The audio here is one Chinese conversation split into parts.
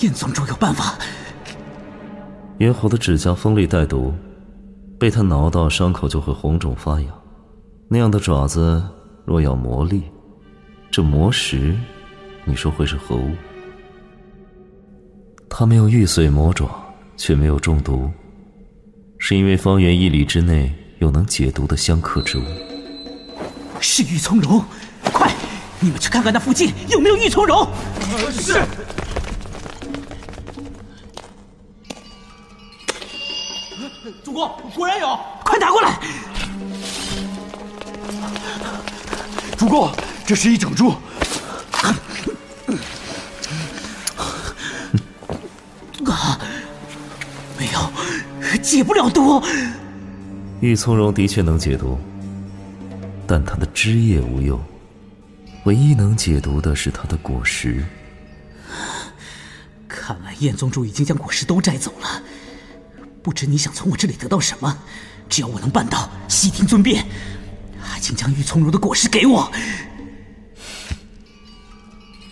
燕宗主有办法。猿猴的指甲锋利带毒，被他挠到伤口就会红肿发痒。那样的爪子若要磨砺，这磨石，你说会是何物？他没有玉髓魔爪，却没有中毒，是因为方圆一里之内有能解毒的相克之物。是玉从容，快，你们去看看那附近有没有玉从容。是。主公，果然有，快拿过来。主公，这是一整株。啊，没有，解不了毒。玉从容的确能解毒，但它的枝叶无用，唯一能解毒的是它的果实。看来燕宗主已经将果实都摘走了。不知你想从我这里得到什么？只要我能办到，悉听尊便。还请将玉从容的果实给我。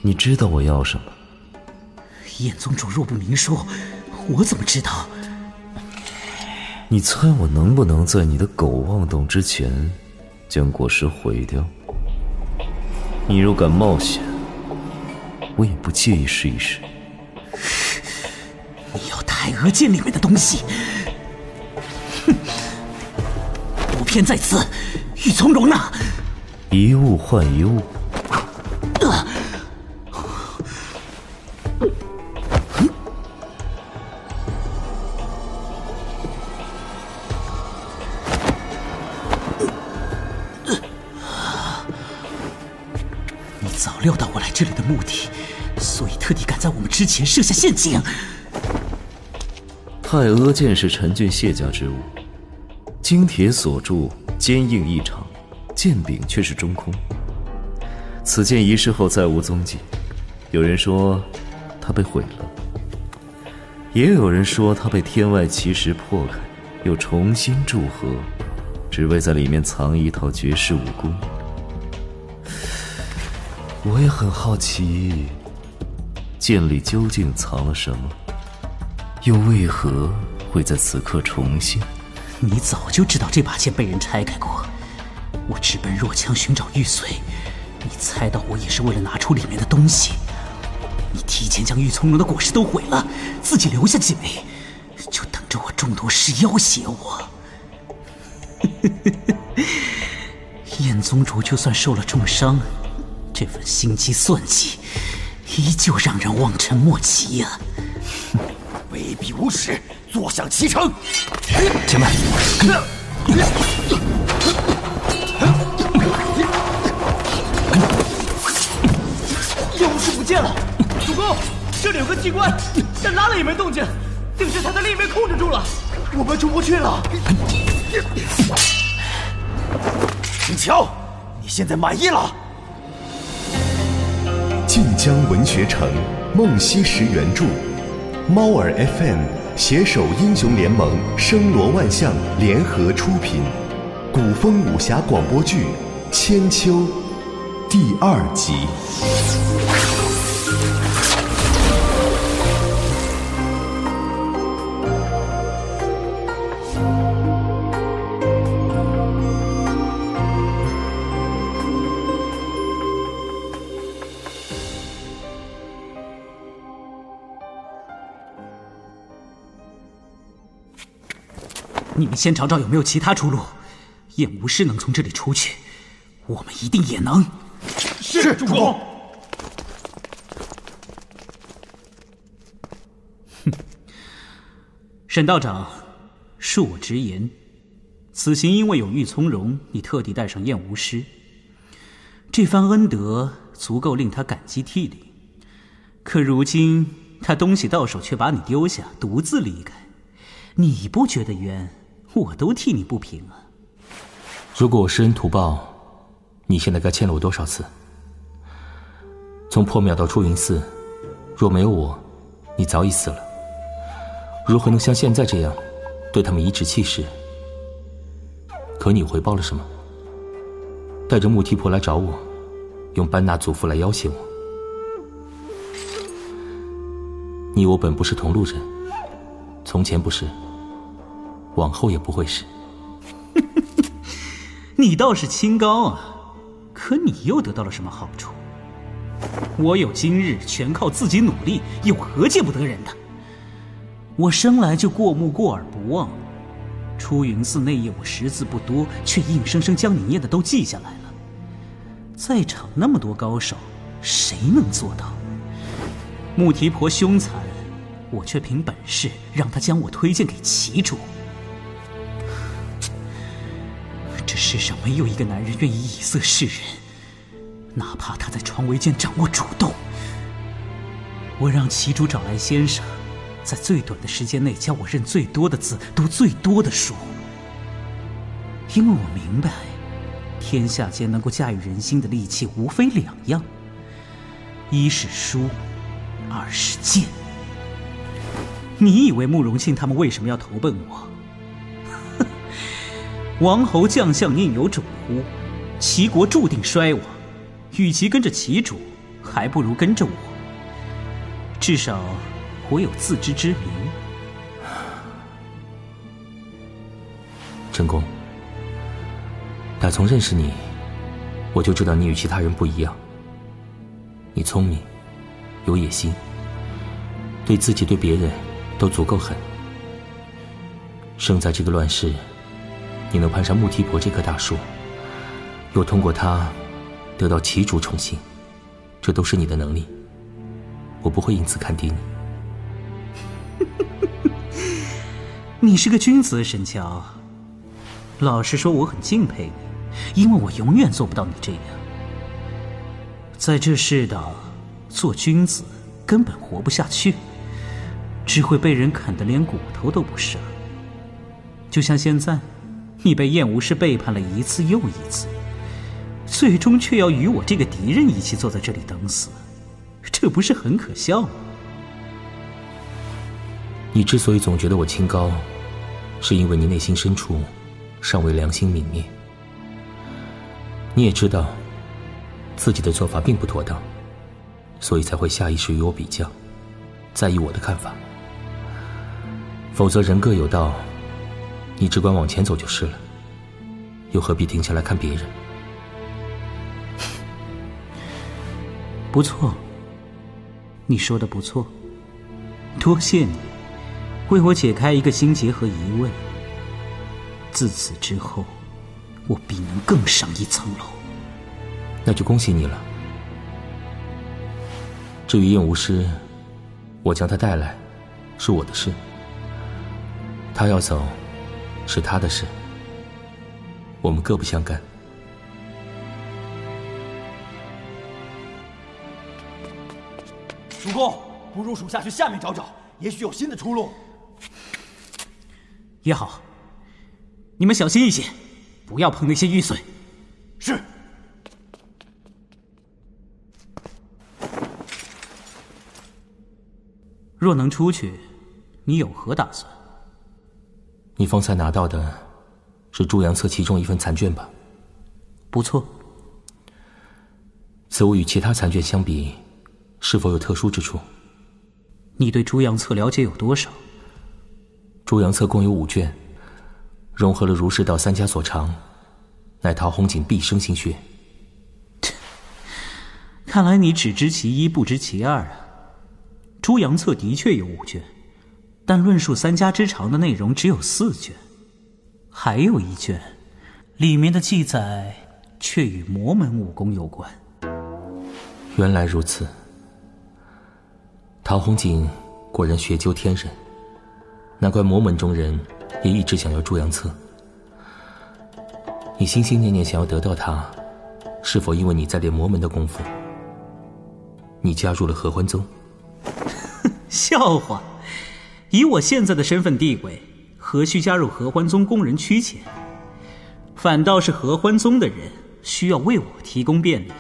你知道我要什么？燕宗主若不明说，我怎么知道？你猜我能不能在你的狗妄动之前将果实毁掉？你若敢冒险，我也不介意试一试。你要太阿剑里面的东西？哼！不偏在此。欲从容呢？一物换一物。你早料到我来这里的目的，所以特地赶在我们之前设下陷阱。太阿剑是陈俊谢家之物，金铁锁铸。坚硬异常，剑柄却是中空。此剑遗失后再无踪迹，有人说它被毁了，也有人说它被天外奇石破开，又重新铸合，只为在里面藏一套绝世武功。我也很好奇，剑里究竟藏了什么，又为何会在此刻重现？你早就知道这把剑被人拆开过，我直奔若羌寻找玉髓，你猜到我也是为了拿出里面的东西。你提前将玉从容的果实都毁了，自己留下几枚，就等着我中毒时要挟我。燕宗主就算受了重伤，这份心机算计，依旧让人望尘莫及呀！卑鄙无耻！坐享其成，前辈。燕无师不见了，主公，这里有个机关，但拉了也没动静，定是他在另一边控制住了，我们出不去了。请瞧，你现在满意了？晋江文学城，梦溪石原著，猫耳 FM。携手英雄联盟、声罗万象联合出品，古风武侠广播剧《千秋》第二集。你们先找找有没有其他出路。燕无师能从这里出去，我们一定也能。是主公。哼，沈道长，恕我直言，此行因为有玉从容，你特地带上燕无师，这番恩德足够令他感激涕零。可如今他东西到手，却把你丢下，独自离开，你不觉得冤？我都替你不平啊！如果我施恩图报，你现在该欠了我多少次？从破庙到出云寺，若没有我，你早已死了。如何能像现在这样，对他们颐指气使？可你回报了什么？带着穆提婆来找我，用班纳祖父来要挟我。你我本不是同路人，从前不是，往后也不会是。你倒是清高啊，可你又得到了什么好处？我有今日，全靠自己努力，有何见不得人的？我生来就过目过耳不忘，出云寺那夜我识字不多，却硬生生将你念的都记下来了。在场那么多高手，谁能做到？穆提婆凶残，我却凭本事让他将我推荐给旗主。世上没有一个男人愿意以色示人。哪怕他在床围间掌握主动，我让旗主找来先生，在最短的时间内教我认最多的字，读最多的书。因为我明白，天下间能够驾驭人心的利器无非两样：一是书，二是剑。你以为慕容庆他们为什么要投奔我？王侯将相宁有种乎？齐国注定衰亡。与其跟着齐主，还不如跟着我。至少，我有自知之明。陈公，打从认识你，我就知道你与其他人不一样。你聪明，有野心，对自己对别人都足够狠。生在这个乱世，你能攀上穆提婆这棵大树，又通过它。得到旗主宠幸，这都是你的能力。我不会因此看低你。你是个君子，沈乔。老实说，我很敬佩你，因为我永远做不到你这样。在这世道，做君子根本活不下去，只会被人啃得连骨头都不剩。就像现在，你被燕无师背叛了一次又一次。最终却要与我这个敌人一起坐在这里等死，这不是很可笑吗？你之所以总觉得我清高，是因为你内心深处尚未良心泯灭。你也知道自己的做法并不妥当，所以才会下意识与我比较，在意我的看法。否则人各有道，你只管往前走就是了，又何必停下来看别人？不错，你说的不错，多谢你为我解开一个心结和疑问。自此之后，我必能更上一层楼。那就恭喜你了。至于燕无师，我将他带来，是我的事；他要走，是他的事。我们各不相干。主公，不如属下去下面找找，也许有新的出路。也好，你们小心一些，不要碰那些玉碎。是。若能出去，你有何打算？你方才拿到的，是朱阳册其中一份残卷吧？不错。此物与其他残卷相比。是否有特殊之处？你对《朱阳册》了解有多少？《朱阳册》共有五卷，融合了儒释道三家所长，乃陶弘景毕生心血。看来你只知其一，不知其二啊！《朱阳册》的确有五卷，但论述三家之长的内容只有四卷，还有一卷，里面的记载却与魔门武功有关。原来如此。陶弘景果然学究天人，难怪魔门中人也一直想要《朱阳策》。你心心念念想要得到他，是否因为你在练魔门的功夫？你加入了合欢宗？笑话！以我现在的身份地位，何须加入合欢宗供人驱遣？反倒是合欢宗的人需要为我提供便利。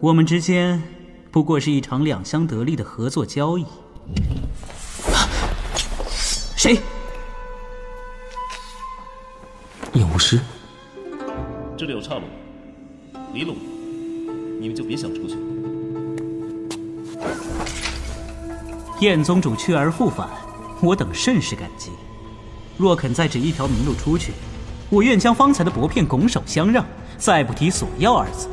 我们之间。不过是一场两相得利的合作交易。谁？叶无师。这里有岔路，离了我，你们就别想出去。燕宗主去而复返，我等甚是感激。若肯再指一条明路出去，我愿将方才的薄片拱手相让，再不提索要二字。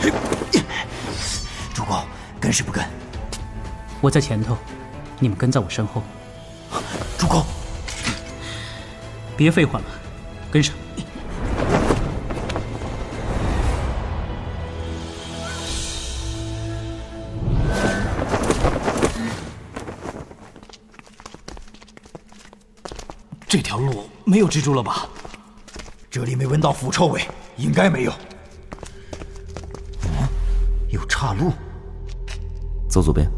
主公，跟是不跟？我在前头，你们跟在我身后。主公，别废话了，跟上。有蜘蛛了吧？这里没闻到腐臭味，应该没有。嗯，有岔路。走左边，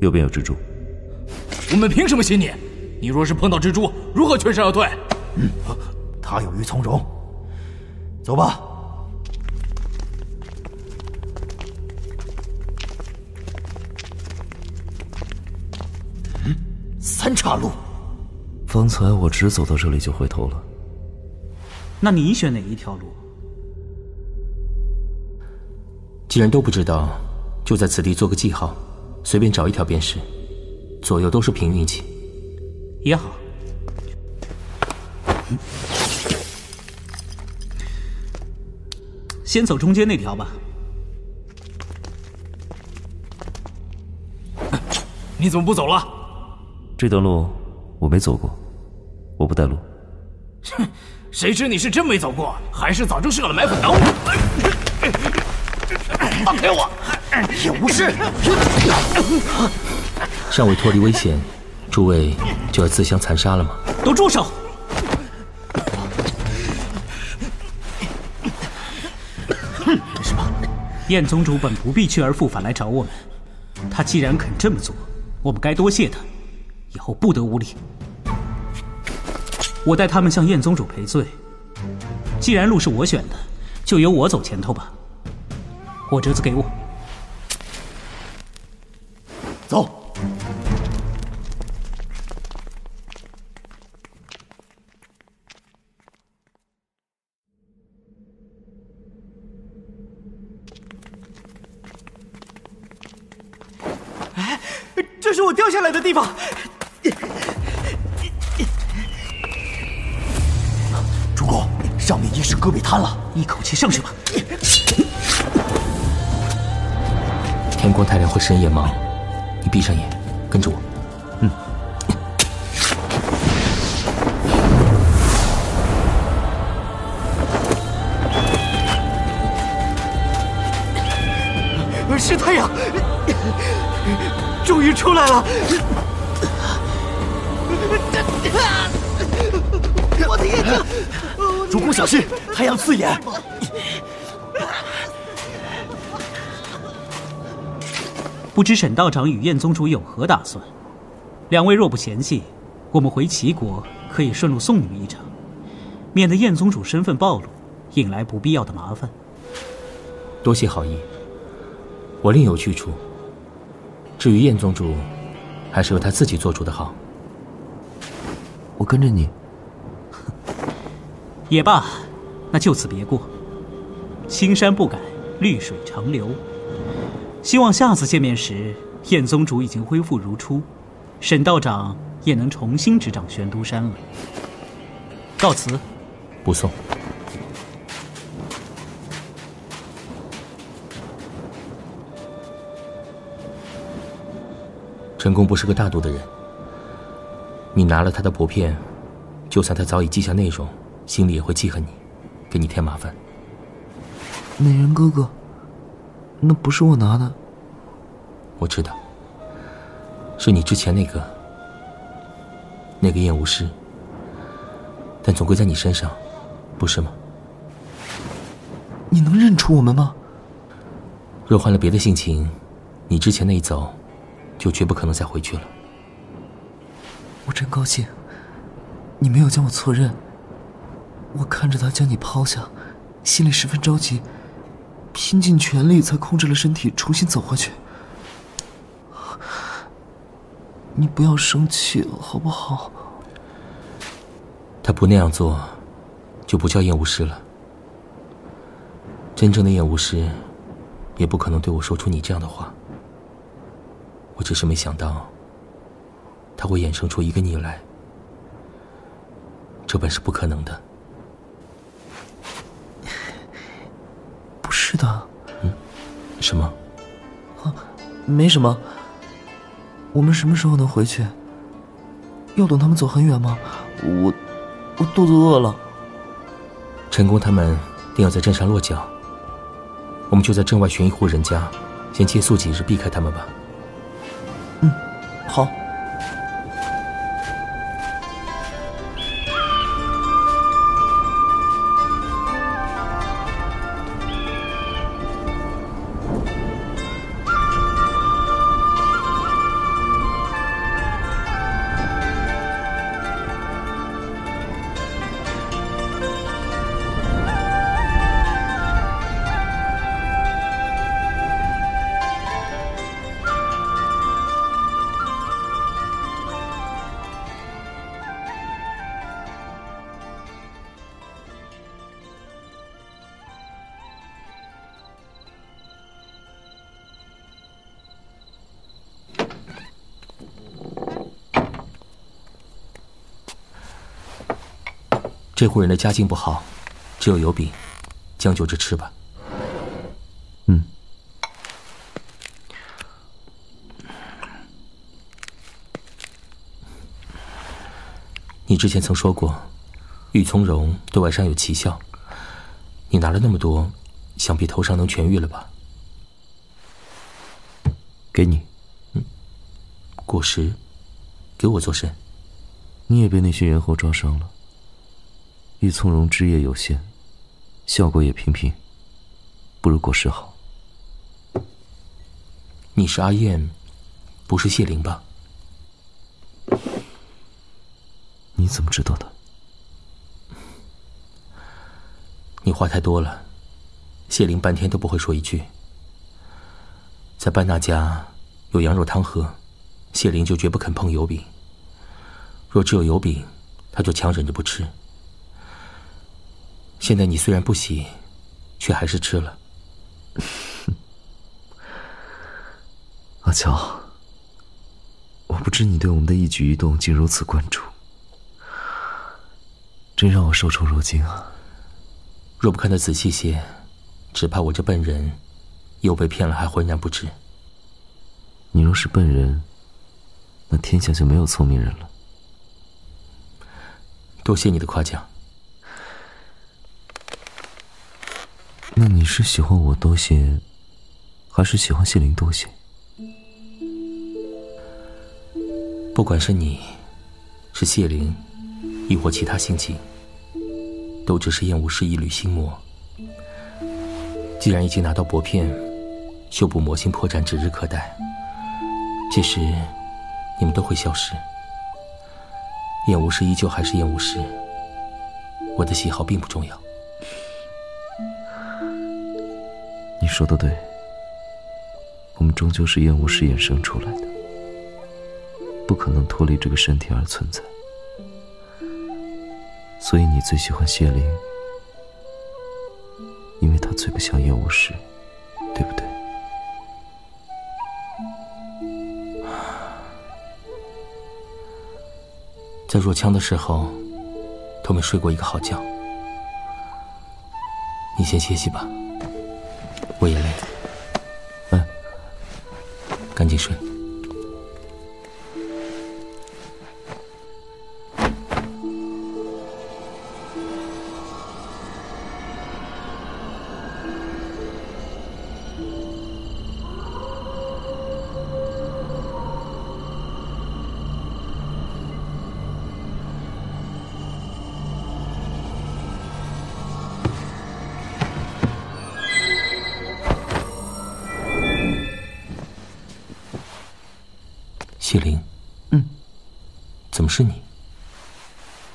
右边有蜘蛛。我们凭什么信你？你若是碰到蜘蛛，如何全身而退？嗯，他有余从容。走吧。嗯，三岔路。方才我只走到这里就回头了。那你选哪一条路？既然都不知道，就在此地做个记号，随便找一条便是。左右都是凭运气。也好。先走中间那条吧。你怎么不走了？这段路。我没走过，我不带路。哼，谁知你是真没走过，还是早就设了埋伏等我？放开我！也无事。尚未脱离危险，诸位就要自相残杀了吗？都住手！哼，什么？燕宗主本不必去而复返来找我们，他既然肯这么做，我们该多谢他。以后不得无礼。我代他们向燕宗主赔罪。既然路是我选的，就由我走前头吧。火折子给我。会深夜盲，你闭上眼，跟着我。嗯。是太阳，终于出来了。我的眼睛！主公小心，太阳刺眼。不知沈道长与燕宗主有何打算？两位若不嫌弃，我们回齐国可以顺路送你们一程，免得燕宗主身份暴露，引来不必要的麻烦。多谢好意，我另有去处。至于燕宗主，还是由他自己做主的好。我跟着你。也罢，那就此别过。青山不改，绿水长流。希望下次见面时，燕宗主已经恢复如初，沈道长也能重新执掌玄都山了。告辞。不送。陈公不是个大度的人。你拿了他的薄片，就算他早已记下内容，心里也会记恨你，给你添麻烦。美人哥哥，那不是我拿的。我知道，是你之前那个，那个燕无师。但总归在你身上，不是吗？你能认出我们吗？若换了别的性情，你之前那一走，就绝不可能再回去了。我真高兴，你没有将我错认。我看着他将你抛下，心里十分着急，拼尽全力才控制了身体，重新走回去。你不要生气了，好不好？他不那样做，就不叫燕无师了。真正的燕无师，也不可能对我说出你这样的话。我只是没想到，他会衍生出一个你来，这本是不可能的。什么？啊，没什么。我们什么时候能回去？要等他们走很远吗？我，我肚子饿了。陈工他们定要在镇上落脚，我们就在镇外寻一户人家，先借宿几日，避开他们吧。嗯，好。这户人的家境不好，只有油饼，将就着吃吧。嗯。你之前曾说过，玉从容对外伤有奇效。你拿了那么多，想必头上能痊愈了吧？给你。嗯。果实，给我做甚？你也被那些猿猴抓伤了。玉从容枝叶有限，效果也平平，不如果实好。你是阿燕，不是谢灵吧？你怎么知道的？你话太多了，谢灵半天都不会说一句。在班纳家有羊肉汤喝，谢灵就绝不肯碰油饼。若只有油饼，他就强忍着不吃。现在你虽然不喜，却还是吃了。阿乔，我不知你对我们的一举一动竟如此关注，真让我受宠若惊啊！若不看得仔细些，只怕我这笨人又被骗了，还浑然不知。你若是笨人，那天下就没有聪明人了。多谢你的夸奖。那你是喜欢我多些，还是喜欢谢灵多些？不管是你，是谢灵，亦或其他心情，都只是燕无师一缕心魔。既然已经拿到薄片，修补魔性破绽指日可待。届时，你们都会消失。燕无师依旧还是燕无师，我的喜好并不重要。你说的对，我们终究是厌恶师衍生出来的，不可能脱离这个身体而存在。所以你最喜欢谢灵，因为他最不像厌恶师，对不对？在若羌的时候，都没睡过一个好觉。你先歇息吧。我也累了，嗯，赶紧睡。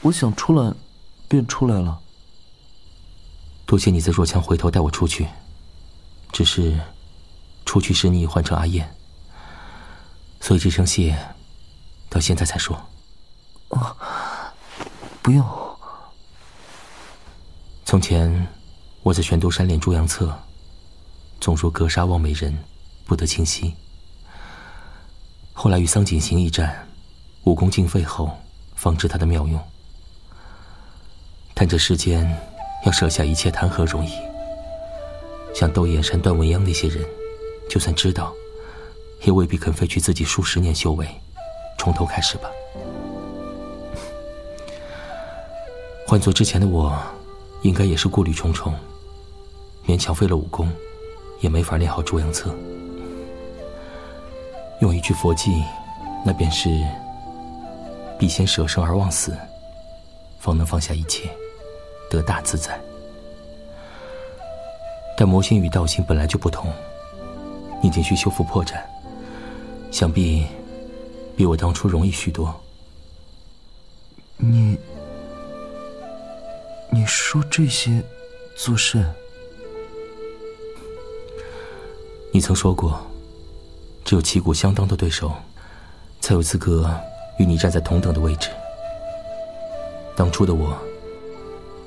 我想出来，便出来了。多谢你在若羌回头带我出去，只是出去时你已换成阿燕，所以这声谢到现在才说。哦，不用。从前我在玄都山练朱阳策，总说格杀望美人，不得清晰。后来与桑景行一战，武功尽废后，方知他的妙用。但这世间，要舍下一切，谈何容易？像窦燕山、段文央那些人，就算知道，也未必肯废去自己数十年修为，从头开始吧。换做之前的我，应该也是顾虑重重，勉强废了武功，也没法练好诸阳策。用一句佛偈，那便是“必先舍生而忘死，方能放下一切，得大自在。”但魔心与道心本来就不同，你仅需修复破绽，想必比我当初容易许多。你，你说这些做甚？你曾说过，只有旗鼓相当的对手，才有资格与你站在同等的位置。当初的我，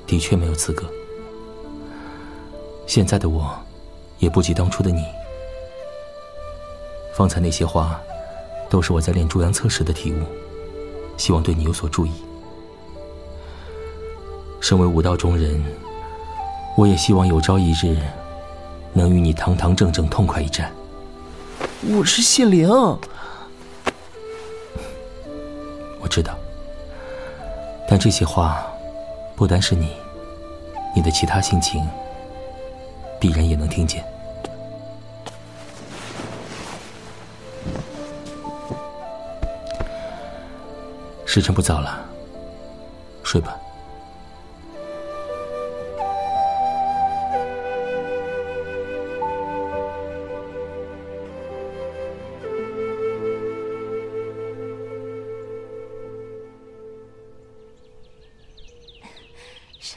的确没有资格。现在的我，也不及当初的你。方才那些话，都是我在练诸阳策时的体悟，希望对你有所注意。身为武道中人，我也希望有朝一日，能与你堂堂正正痛快一战。我是谢灵，我知道，但这些话，不单是你，你的其他性情。必然也能听见。时辰不早了，睡吧。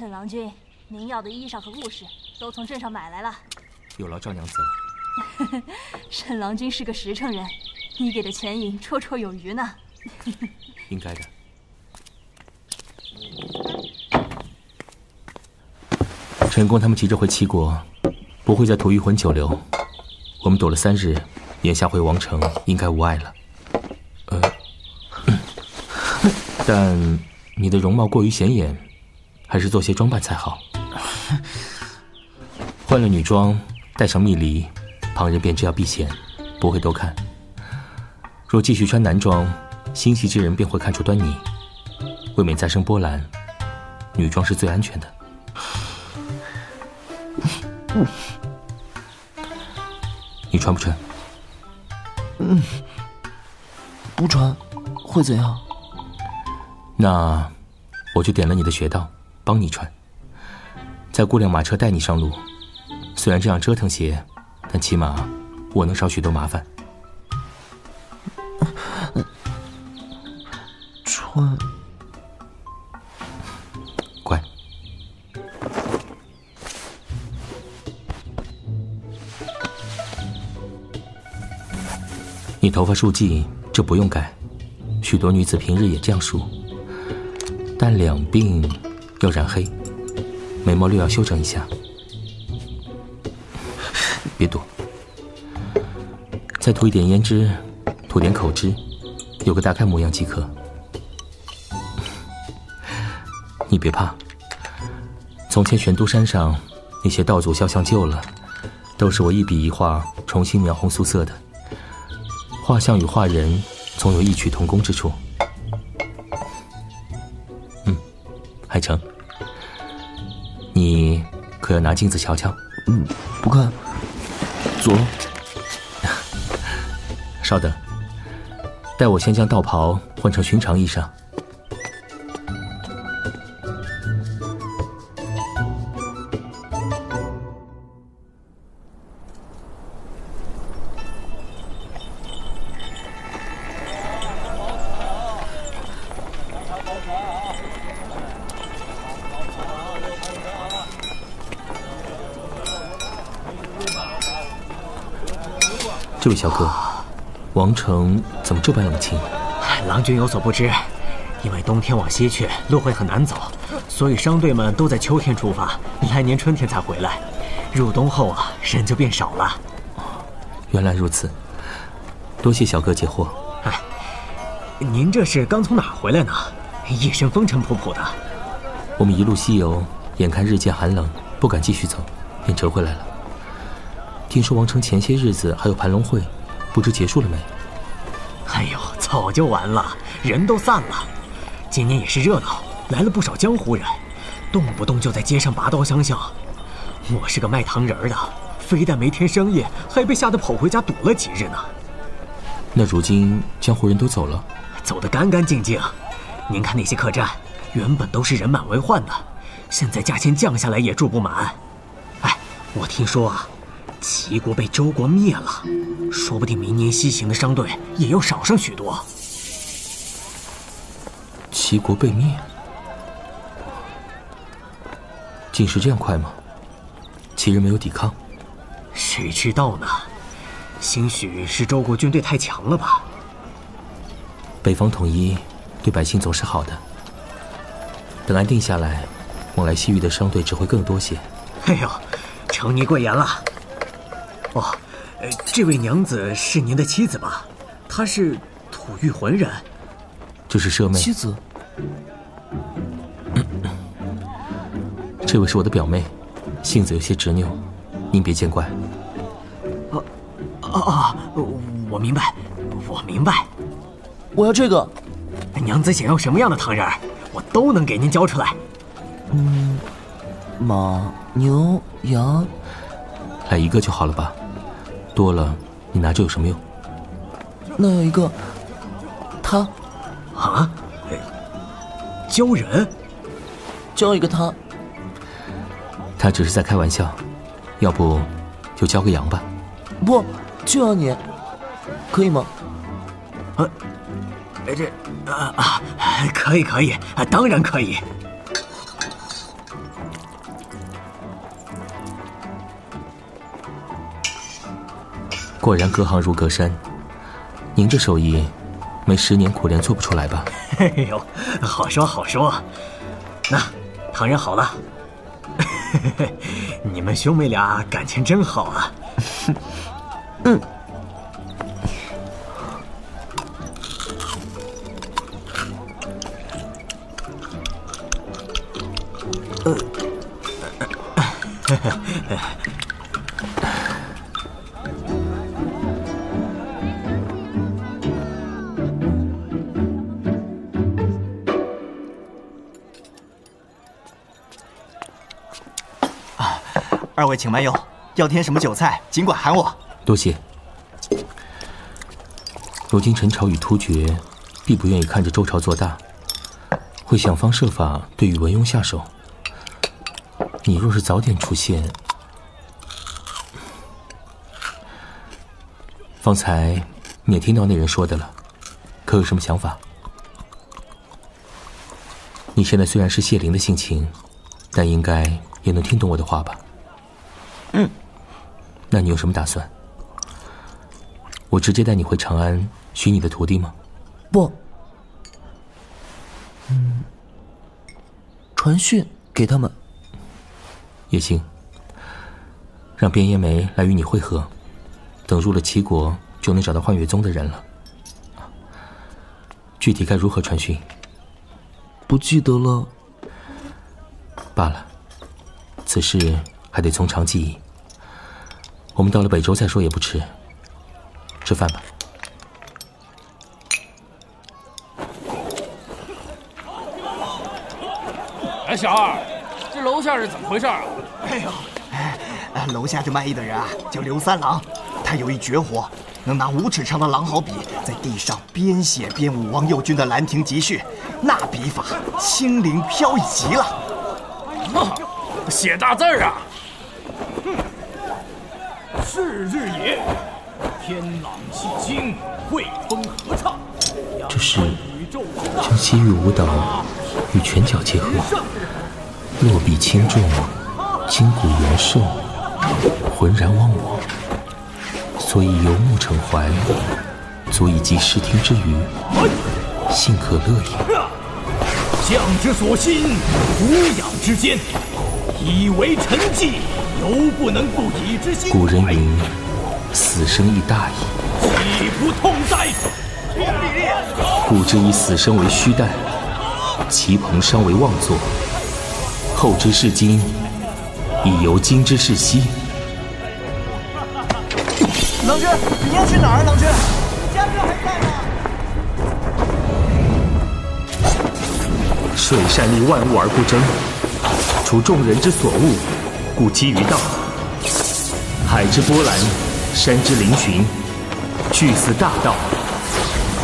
沈郎君，您要的衣裳和物事。都从镇上买来了，有劳赵娘子了。沈郎君是个实诚人，你给的钱银绰绰有余呢。应该的。陈公他们急着回齐国，不会再图御魂久留。我们躲了三日，眼下回王城应该无碍了。呃，但你的容貌过于显眼，还是做些装扮才好。换了女装，戴上蜜梨，旁人便知要避嫌，不会多看。若继续穿男装，心细之人便会看出端倪，未免再生波澜。女装是最安全的。你穿不穿？嗯，不穿，会怎样？那我就点了你的穴道，帮你穿。再雇辆马车带你上路。虽然这样折腾些，但起码我能少许多麻烦。穿，乖。你头发梳髻，这不用改，许多女子平日也这样梳。但两鬓要染黑，眉毛略要修整一下。别躲，再涂一点胭脂，涂点口脂，有个大概模样即可。你别怕，从前玄都山上那些道祖肖像旧了，都是我一笔一画重新描红素色的。画像与画人总有异曲同工之处。可要拿镜子瞧瞧？嗯，不看。左，稍等，待我先将道袍换成寻常衣裳。小哥，王城怎么这般冷清？郎君有所不知，因为冬天往西去路会很难走，所以商队们都在秋天出发，来年春天才回来。入冬后啊，人就变少了。原来如此，多谢小哥解惑。哎，您这是刚从哪儿回来呢？一身风尘仆仆的。我们一路西游，眼看日渐寒冷，不敢继续走，便折回来了。听说王城前些日子还有盘龙会，不知结束了没？哎呦，早就完了，人都散了。今年也是热闹，来了不少江湖人，动不动就在街上拔刀相向。我是个卖糖人的，非但没添生意，还被吓得跑回家躲了几日呢。那如今江湖人都走了，走得干干净净。您看那些客栈，原本都是人满为患的，现在价钱降下来也住不满。哎，我听说啊。齐国被周国灭了，说不定明年西行的商队也要少上许多。齐国被灭，竟是这样快吗？齐人没有抵抗？谁知道呢？兴许是周国军队太强了吧。北方统一，对百姓总是好的。等安定下来，往来西域的商队只会更多些。哎呦，承你贵言了。哦，呃，这位娘子是您的妻子吧？她是吐谷浑人。这是舍妹。妻子。这位是我的表妹，性子有些执拗，您别见怪。哦，啊啊，我明白，我明白。我要这个。娘子想要什么样的糖人儿，我都能给您交出来。嗯，马、牛、羊，来一个就好了吧？多了，你拿着有什么用？那有一个，他，啊，教人，教一个他，他只是在开玩笑，要不就教个羊吧。不，就要你，可以吗？啊，这啊啊，可以可以，当然可以。果然隔行如隔山，您这手艺，没十年苦练做不出来吧？哎呦，好说好说。那唐人好了，你们兄妹俩感情真好啊。嗯。各位请慢用，要添什么酒菜，尽管喊我。多谢。如今陈朝与突厥，必不愿意看着周朝做大，会想方设法对宇文邕下手。你若是早点出现，方才你也听到那人说的了，可有什么想法？你现在虽然是谢灵的性情，但应该也能听懂我的话吧？嗯，那你有什么打算？我直接带你回长安寻你的徒弟吗？不，嗯，传讯给他们也行。让边烟梅来与你会合，等入了齐国，就能找到幻月宗的人了。具体该如何传讯？不记得了。罢了，此事。还得从长计议。我们到了北周再说也不迟。吃饭吧。哎，小二，这楼下是怎么回事啊？哎呦，哎，楼下这卖艺的人啊，叫刘三郎，他有一绝活，能拿五尺长的狼毫笔在地上边写边舞王右军的《兰亭集序》，那笔法轻灵飘逸极了。啊，写大字啊！日也，天朗气清，惠风和畅。这是将西域舞蹈与拳脚结合，落笔轻重，筋骨圆瘦，浑然忘我。所以游目骋怀，足以寄视听之娱，幸可乐也。将之所欣，俯仰之间，以为臣计，犹不能不以之心古人云：“死生亦大矣。”岂不痛哉？故之以死生为虚诞，其彭伤为妄作。后之视今，以由今之视昔。郎君，你要去哪儿？郎君，家人还在吗？水善利万物而不争，除众人之所恶，故几于道。海之波澜，山之嶙峋，俱似大道，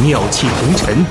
妙气红尘。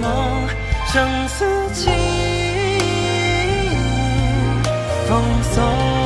梦，生死情风送。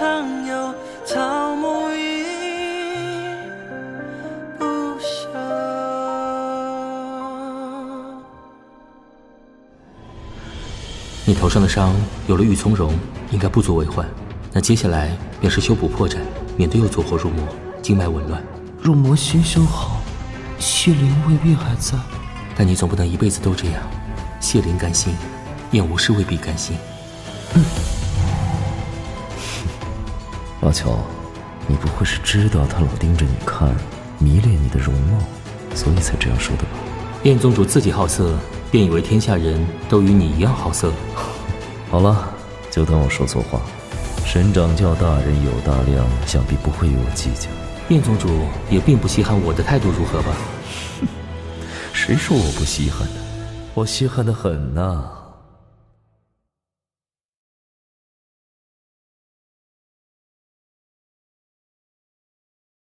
常有，草木已不朽。你头上的伤有了玉从容，应该不足为患。那接下来便是修补破绽，免得又走火入魔，经脉紊乱。入魔先修好，谢灵未必还在。但你总不能一辈子都这样。谢灵甘心，燕无师未必甘心。阿乔，你不会是知道他老盯着你看，迷恋你的容貌，所以才这样说的吧？燕宗主自己好色，便以为天下人都与你一样好色。好了，就当我说错话。沈掌教大人有大量，想必不会与我计较。燕宗主也并不稀罕我的态度，如何吧？谁说我不稀罕的？我稀罕的很呐。